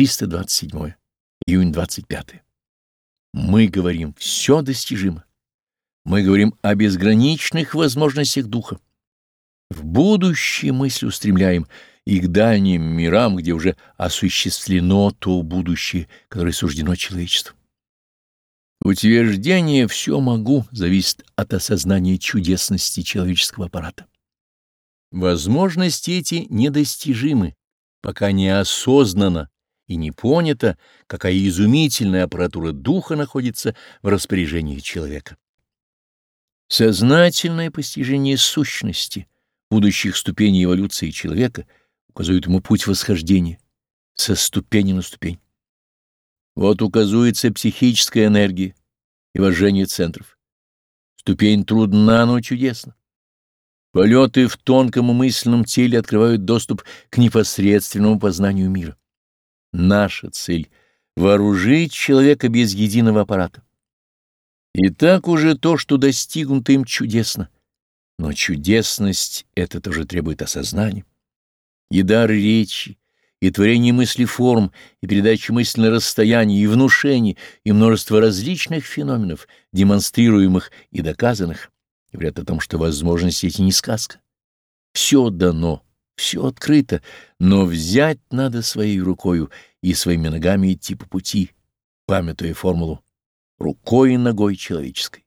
327. Июнь 25. Мы говорим, все достижимо. Мы говорим о безграничных возможностях духа. В будущее мысль устремляем и к дальним мирам, где уже осуществлено то будущее, которое суждено человечеству. Утверждение «все могу» зависит от осознания чудесности человеческого аппарата. Возможности эти недостижимы, пока не осознанно и не понято, какая изумительная аппаратура духа находится в распоряжении человека. Сознательное постижение сущности будущих ступеней эволюции человека указывает ему путь восхождения со ступени на ступень. Вот указывается психическая энергия и вожжение центров. Ступень трудна, но чудесна. Полеты в тонком мысленном теле открывают доступ к непосредственному познанию мира. Наша цель — вооружить человека без единого аппарата. И так уже то, что достигнуто им, чудесно. Но чудесность — это тоже требует осознания. И дар речи, и творение мысли форм, и передача мысли на расстоянии, и внушение, и множество различных феноменов, демонстрируемых и доказанных, говорят о том, что возможности эти не сказка. Все дано, все открыто, но взять надо своей рукою и своими ногами идти по пути, памятуя формулу рукой и ногой человеческой.